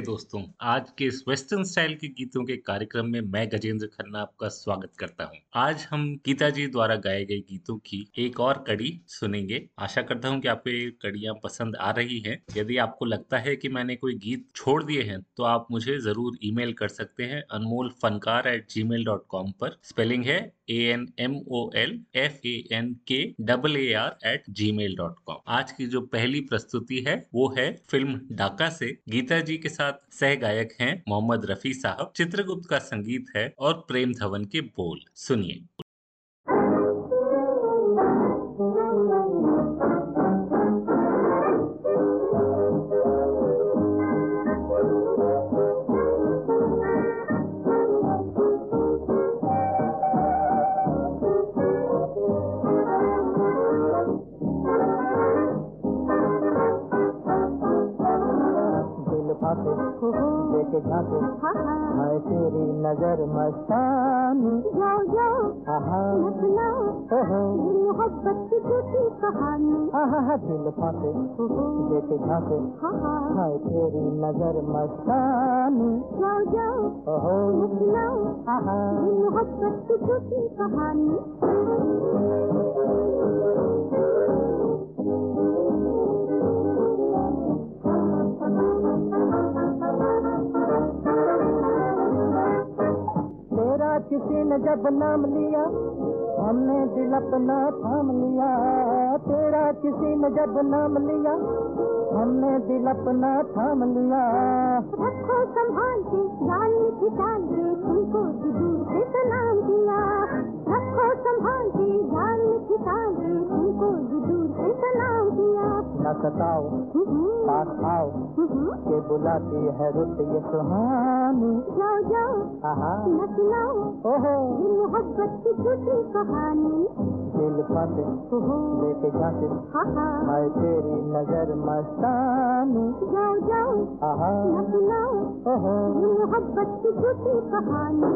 नमस्ते दोस्तों आज के इस वेस्टर्न स्टाइल के गीतों के कार्यक्रम में मैं गजेंद्र खन्ना आपका स्वागत करता हूँ। आज हम गीता जी द्वारा गाए गए गीतों की एक और कड़ी सुनेंगे। आशा करता हूँ कि आपको ये कड़ियाँ पसंद आ रही हैं। यदि आपको लगता है कि मैंने कोई गीत छोड़ दिए हैं तो आप मुझे ज़रूर ईमेल कर सकते हैं Anmol Fankar at gmail dot com पर। स्पेलिंग है A N M O L F A N K double A R at gmail dot com आज की जो पहली प्रस्तुति है, वो है फ़िल्म डाका से। गीता जी के साथ सह गायक हैं मोहम्मद रफी साहब। चित्रगुप्त का संगीत है और प्रेम धवन के बोल। सुनिए। it. के झांके हाय तेरी नज़र मस्तानी। जाओ जाओ। मोहब्बत की झूठी कहानी। हाँ दिल फांसे। देखे झांके हाय तेरी नज़र मस्तानी। जाओ जाओ। सुनाओ। मोहब्बत की झूठी कहानी। किसी ने जब नाम लिया, हमने दिल अपना थाम लिया। तेरा किसी ने जब नाम लिया, हमने दिल अपना थाम लिया। रखो संभाल के जान में खिंचाल के, तुमको दूर से सलाम दिया रखो संभाल के जान में खिंचाल के, तुमको दूर न सताओ पास आओ के बुलाती है रुत ये सुहानी। जाओ जाओ न सुनाओ ओहो। मोहब्बत की झूठी कहानी। दिल फंसे लेके जाते हाय तेरी नज़र मस्तानी। जाओ जाओ न सुनाओ ओहो। मोहब्बत की झूठी कहानी।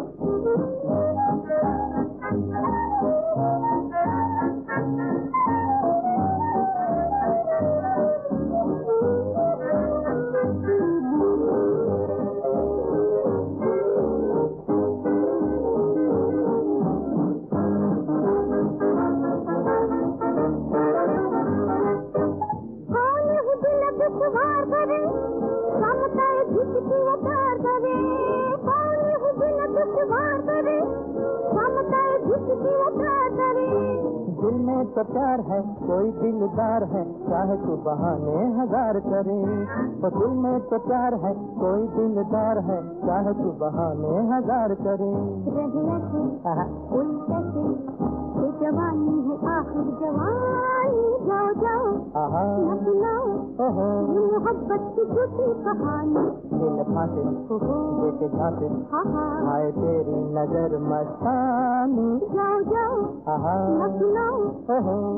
दिल में तो प्यार है कोई दिलदार है चाहे तू बहाने हज़ार करे। तो दिल में तो प्यार है कोई दिलदार है चाहे तू बहाने हज़ार करे। जवानी है आखिर जवानी जाओ जाओ न सुनाओ मोहब्बत की झूठी कहानी। दिल फांसे देखे झांसे हाय तेरी नज़र मस्तानी। जाओ जाओ न सुनाओ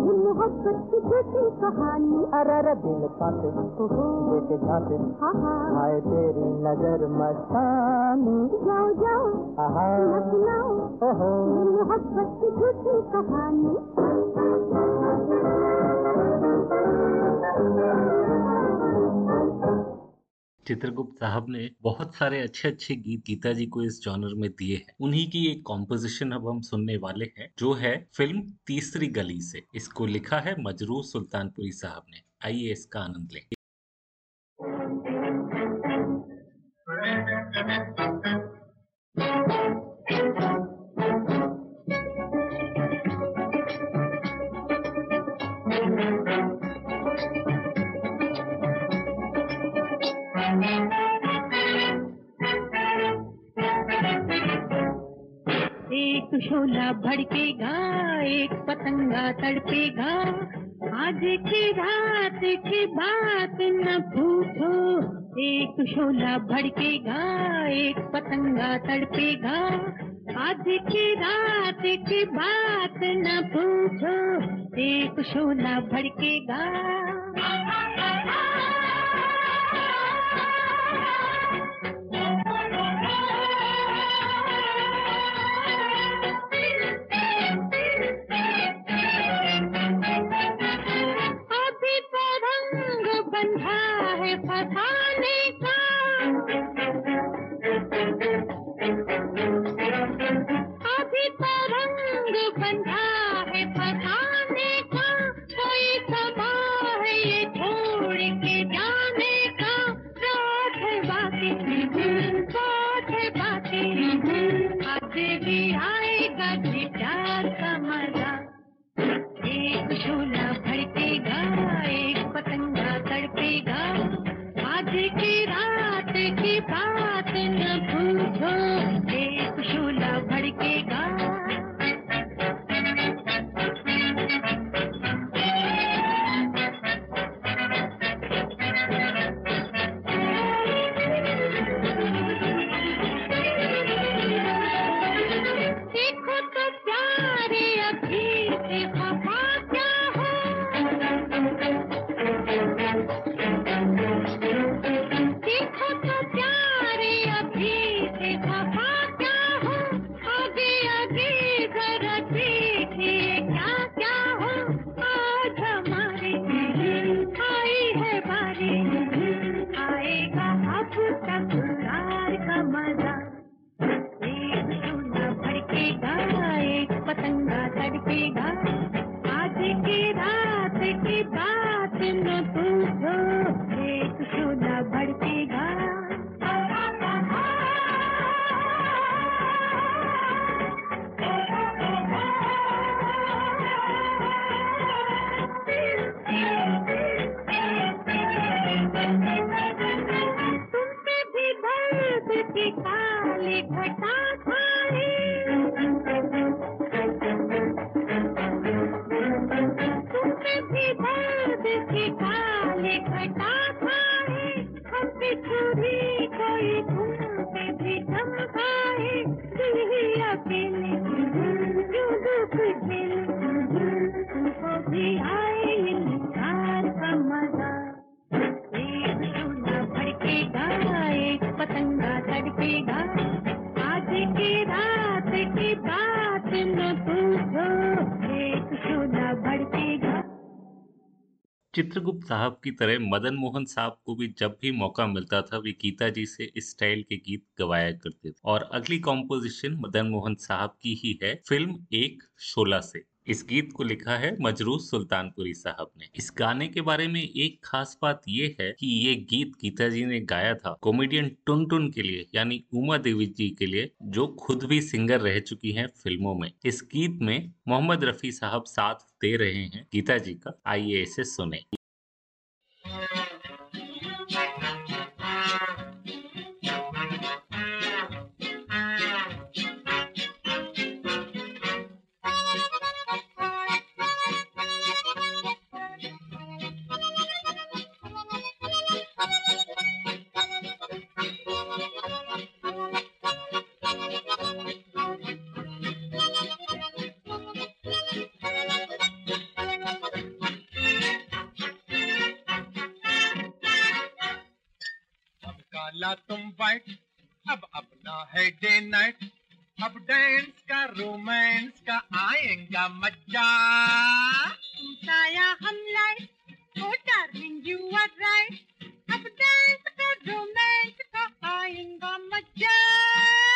मोहब्बत की झूठी कहानी। अरे दिल फांसे देखे झांसे हाय तेरी नज़र मस्तानी। जाओ जाओ न सुनाओ मोहब्बत की झूठी कहानी। चित्रगुप्त साहब ने बहुत सारे अच्छे अच्छे गीत गीता जी को इस जॉनर में दिए हैं। उन्हीं की एक कॉम्पोजिशन अब हम सुनने वाले हैं, जो है फ़िल्म तीसरी गली से। इसको लिखा है मजरूर सुल्तानपुरी साहब ने। आइए इसका आनंद लें। शोला भड़केगा एक पतंगा तड़पेगा आज की रात की बात न पूछो, एक शोला भड़केगा एक पतंगा तड़पेगा आज की रात की बात न पूछो, एक शोला भड़केगा चित्रगुप्त साहब की तरह मदन मोहन साहब को भी जब भी मौका मिलता था, वे गीता जी से इस स्टाइल के गीत गवाया करते थे। और अगली कॉम्पोजिशन मदन मोहन साहब की ही है, फ़िल्म एक शोला से। इस गीत को लिखा है मजरू सुल्तानपुरी साहब ने। इस गाने के बारे में एक खास बात ये है कि ये गीत गीता जी ने गाया था कॉमेडियन टुन टुन के लिए, यानी उमा देवी जी के लिए, जो खुद भी सिंगर रह चुकी हैं फ़िल्मों में। इस गीत में मोहम्मद रफी साहब साथ दे रहे हैं गीता जी का। आइए इसे सुने। अब तुम वाइट अब अपना है डे नाइट अब डांस का रोमांस का, आएगा मज़ा साया हम लाइट राइट अब डांस का रोमांस का, आएगा मज़ा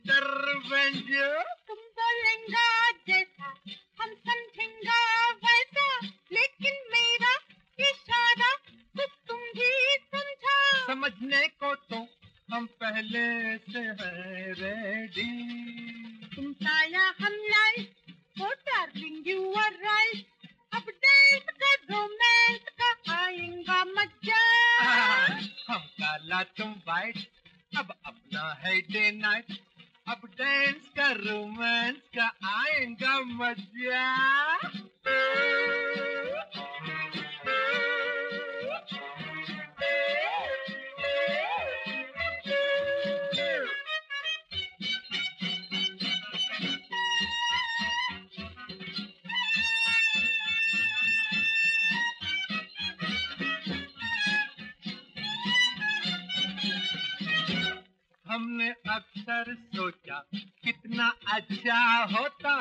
अक्सर सोचा। कितना अच्छा होता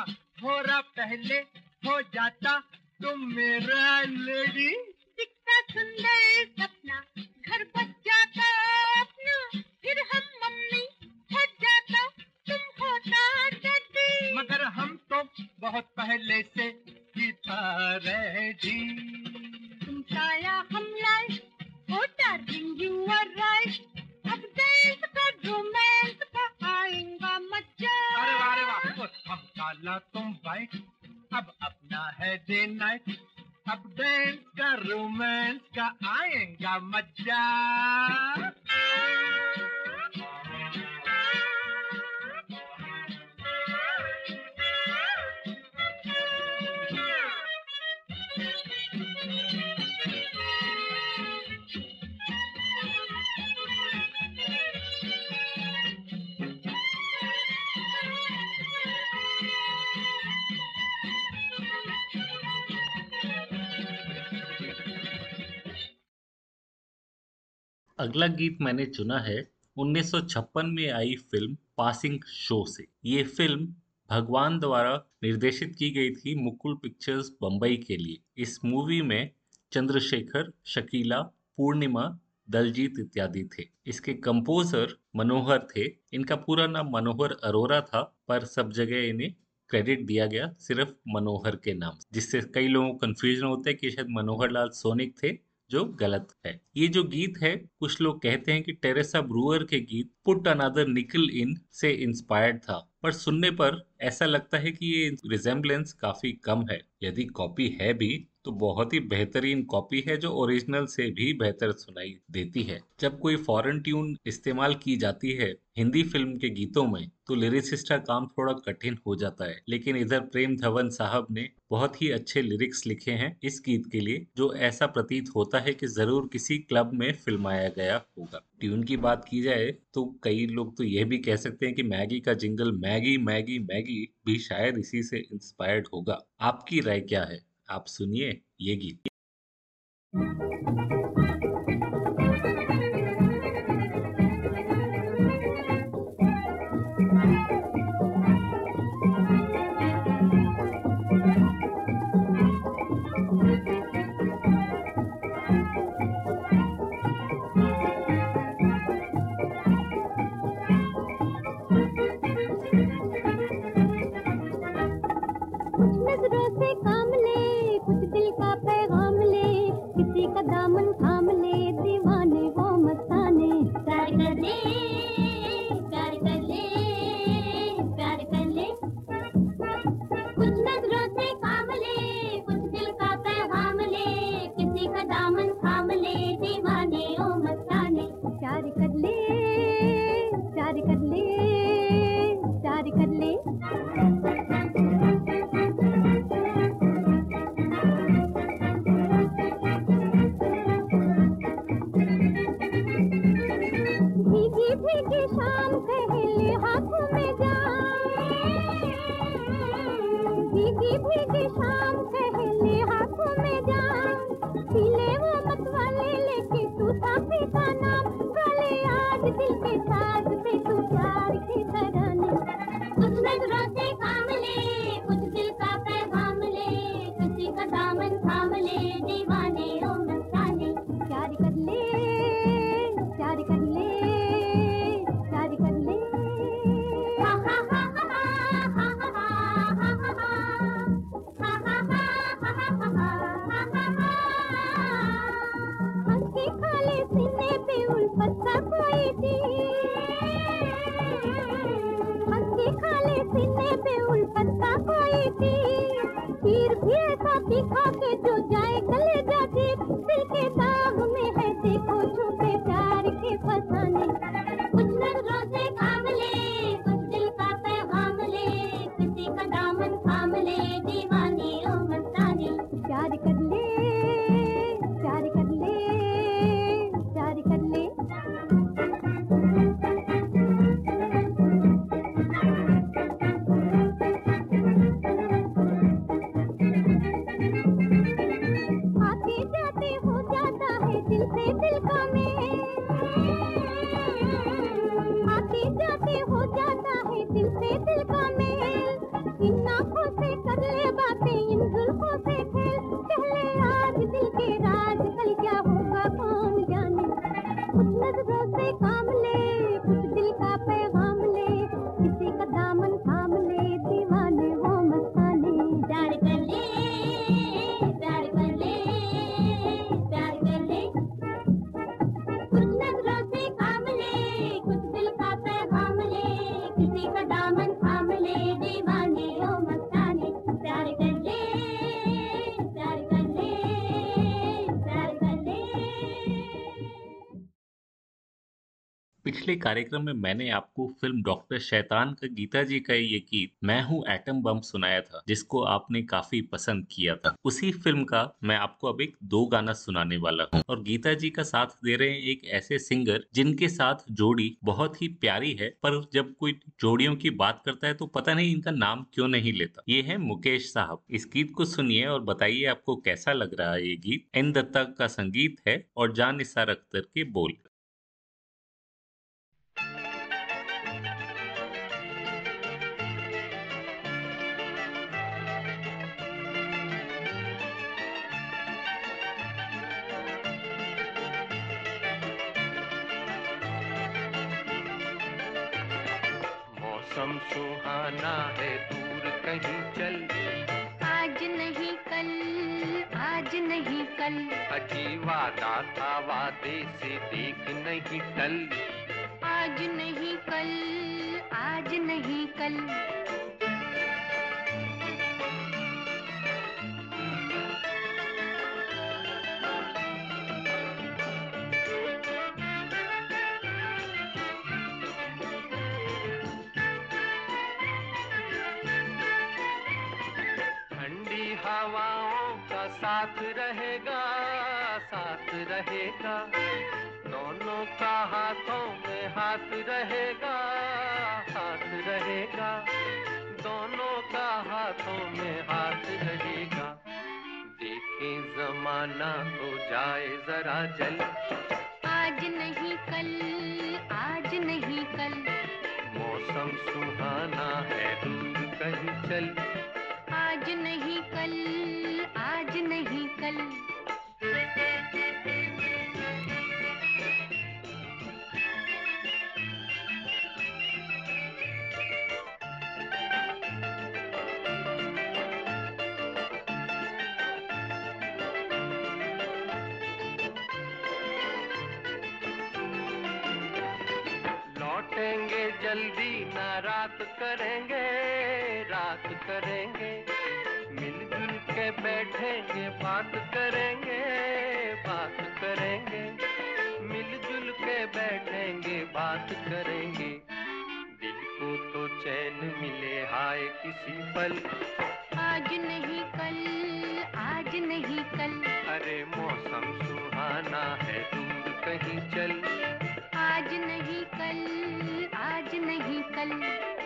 थोड़ा पहले हो जाता। तुम मेरा लेडी दिखता सुंदर सपना घर बच जाता अपना। फिर हम मम्मी हो जाता तुम होता डैडी मगर हम तो बहुत पहले से ही था रेडी तुम साया हम लाए डार्लिंग यू आर राइट अब डांस का रोमांस का काला तुम बाइक अब अपना है डे नाइट अब डांस का रोमांस का आएगा मज़ा। अगला गीत मैंने चुना है 1956 में आई फ़िल्म पासिंग शो से। ये फ़िल्म भगवान द्वारा निर्देशित की गई थी मुकुल पिक्चर्स बम्बई के लिए। इस मूवी में चंद्रशेखर, शकीला, पूर्णिमा, दलजीत इत्यादि थे। इसके कंपोजर मनोहर थे। इनका पूरा नाम मनोहर अरोरा था, पर सब जगह इन्हें क्रेडिट दिया गया सिर्फ़ मनोहर के नाम जिससे कई लोगों को कंफ्यूजन होता है कि शायद मनोहर लाल सोनिक थे। जो गलत है। ये जो गीत है, कुछ लोग कहते हैं कि टेरेसा ब्रूअर के गीत पुट अनादर निकल इन से इंस्पायर्ड था। पर सुनने पर ऐसा लगता है कि ये रिजेम्बलेंस काफ़ी कम है। यदि कॉपी है भी तो बहुत ही बेहतरीन कॉपी है जो ओरिजिनल से भी बेहतर सुनाई देती है। जब कोई फॉरेन ट्यून इस्तेमाल की जाती है हिंदी फ़िल्म के गीतों में तो लिरिसिस्ट का काम थोड़ा कठिन हो जाता है। लेकिन इधर प्रेम धवन साहब ने बहुत ही अच्छे लिरिक्स लिखे हैं इस गीत के लिए, जो ऐसा प्रतीत होता है कि ज़रूर किसी क्लब में फिल्माया गया होगा। ट्यून की बात की जाए तो कई लोग तो यह भी कह सकते हैं कि मैगी का जिंगल मैगी मैगी मैगी भी शायद इसी से इंस्पायर्ड होगा। आपकी राय क्या है? आप सुनिए ये गीत। पिछले कार्यक्रम में मैंने आपको फ़िल्म डॉक्टर शैतान का गीता जी का ये गीत, मैं हूँ एटम बम, सुनाया था, जिसको आपने काफ़ी पसंद किया था। उसी फ़िल्म का मैं आपको अब एक दो गाना सुनाने वाला हूँ। और गीता जी का साथ दे रहे हैं एक ऐसे सिंगर, जिनके साथ जोड़ी बहुत ही प्यारी है, पर जब कोई जोड़ियों की बात करता है तो पता नहीं इनका नाम क्यों नहीं लेता। ये है मुकेश साहब। इस गीत को सुनिए और बताइए आपको कैसा लग रहा है ये गीत। एन दत्ता का संगीत है और जान निसार अख्तर के बोल। मौसम सुहाना है दूर कहीं चल। आज नहीं कल आज नहीं कल। अजी वादा था वादे से देख नहीं टल। आज नहीं कल आज नहीं कल। दोनों का हाथों में हाथ रहेगा हाथ रहेगा। दोनों का हाथों में हाथ रहेगा। देखें जमाना हो जाए जरा जल। आज नहीं कल आज नहीं कल। मौसम सुहाना है दूर कहीं चल। करेंगे रात करेंगे मिलजुल के बैठेंगे बात करेंगे बात करेंगे मिलजुल के बैठेंगे बात करेंगे। दिल को तो चैन मिले हाय किसी पल। आज नहीं कल आज नहीं कल। अरे मौसम सुहाना है दूर कहीं चल। आज नहीं कल आज नहीं कल।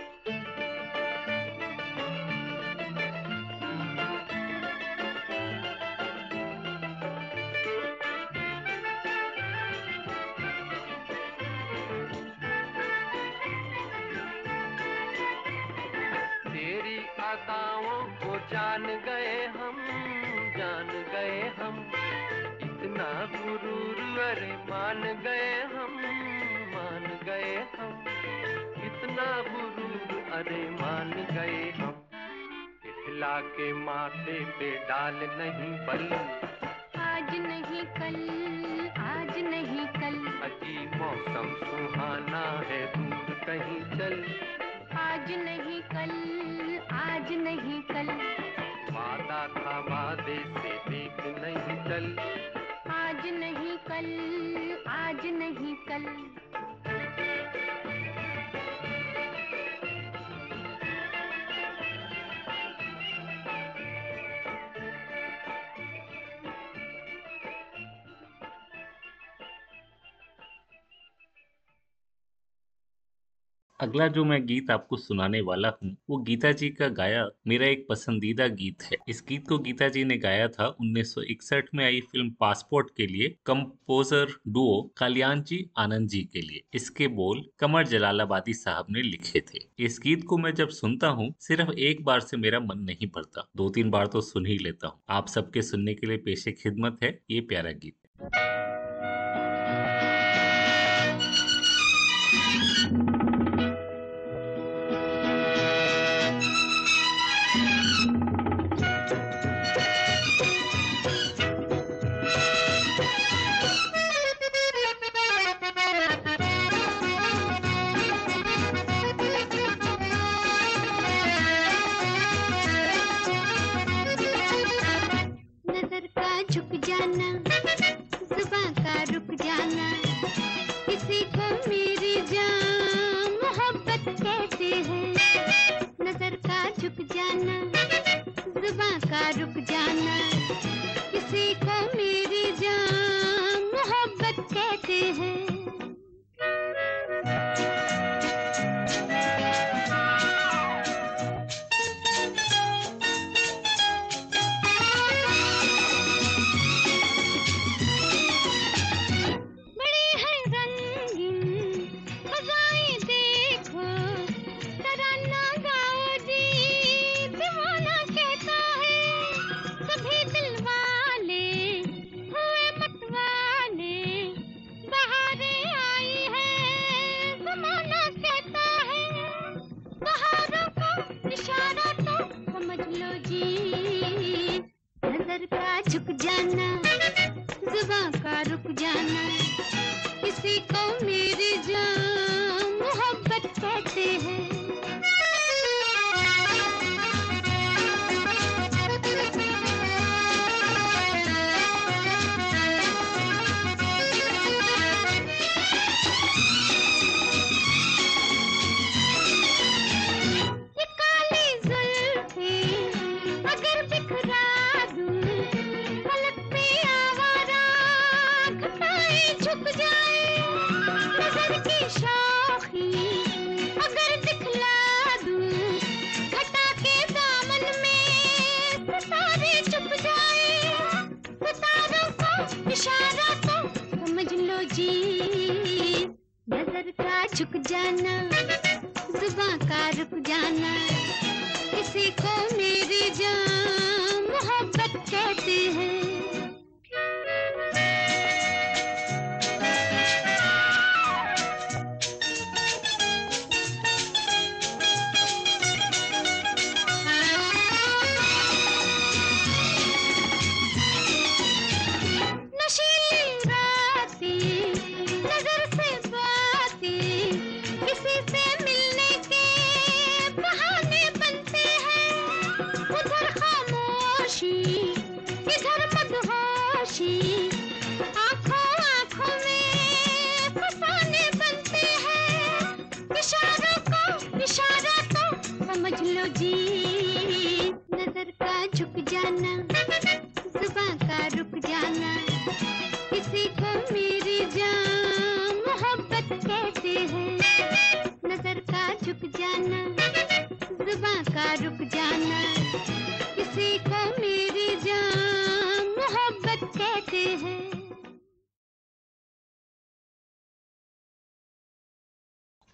इतना गुरूर अरे मान गए हम। इठला के माथे पे डाल नहीं बल। आज नहीं कल आज नहीं कल। अजी मौसम सुहाना है दूर कहीं चल। आज नहीं कल आज नहीं कल। वादा था वादे से देख नहीं चल। आज नहीं कल आज नहीं कल। अगला जो मैं गीत आपको सुनाने वाला हूँ, वो गीता जी का गाया मेरा एक पसंदीदा गीत है। इस गीत को गीता जी ने गाया था 1961 में आई फ़िल्म पासपोर्ट के लिए, कंपोजर डुओ कल्याण जी आनंद जी के लिए। इसके बोल कमर जलालाबादी साहब ने लिखे थे। इस गीत को मैं जब सुनता हूँ, सिर्फ़ एक बार से मेरा मन नहीं भरता। दो तीन बार तो सुन ही लेता हूँ। आप सबके सुनने के लिए पेशे खिदमत है, ये प्यारा गीत। का रुक जाना। मोहब्बत कहते हैं।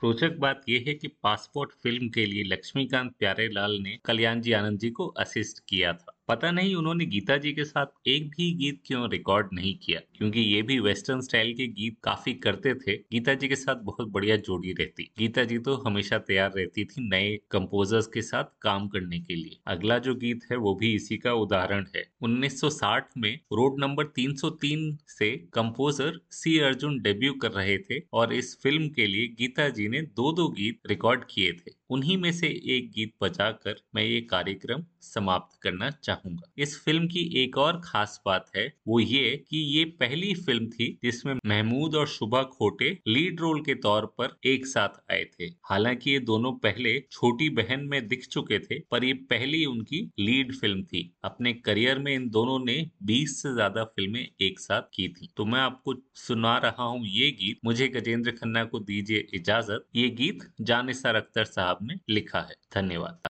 रोचक बात यह है कि पासपोर्ट फ़िल्म के लिए लक्ष्मीकांत प्यारेलाल ने कल्याण जी आनंद जी को असिस्ट किया था। पता नहीं उन्होंने गीता जी के साथ एक भी गीत क्यों रिकॉर्ड नहीं किया? क्योंकि ये भी वेस्टर्न स्टाइल के गीत काफ़ी करते थे। गीता जी के साथ बहुत बढ़िया जोड़ी रहती। गीता जी तो हमेशा तैयार रहती थी नए कंपोजर्स के साथ काम करने के लिए। अगला जो गीत है, वो भी इसी का उदाहरण है। 1960 में रोड नंबर 303 से कंपोजर सी अर्जुन डेब्यू कर रहे थे और इस फ़िल्म के लिए गीता जी ने दो दो गीत रिकॉर्ड किए थे। उन्हीं में से एक गीत बजाकर मैं ये कार्यक्रम समाप्त करना चाहूँगा। इस फ़िल्म की एक और खास बात है, वो ये कि ये पहली फ़िल्म थी जिसमें महमूद और शुभा खोटे लीड रोल के तौर पर एक साथ आए थे। हालाँकि ये दोनों पहले छोटी बहन में दिख चुके थे, पर ये पहली उनकी लीड फ़िल्म थी। अपने करियर में इन दोनों ने 20 से ज़्यादा फ़िल्में एक साथ की थी। तो मैं आपको सुना रहा हूँ ये गीत। मुझे गजेंद्र खन्ना को दीजिए इजाज़त। ये गीत जानिसार अख्तर साहब ने लिखा है। धन्यवाद।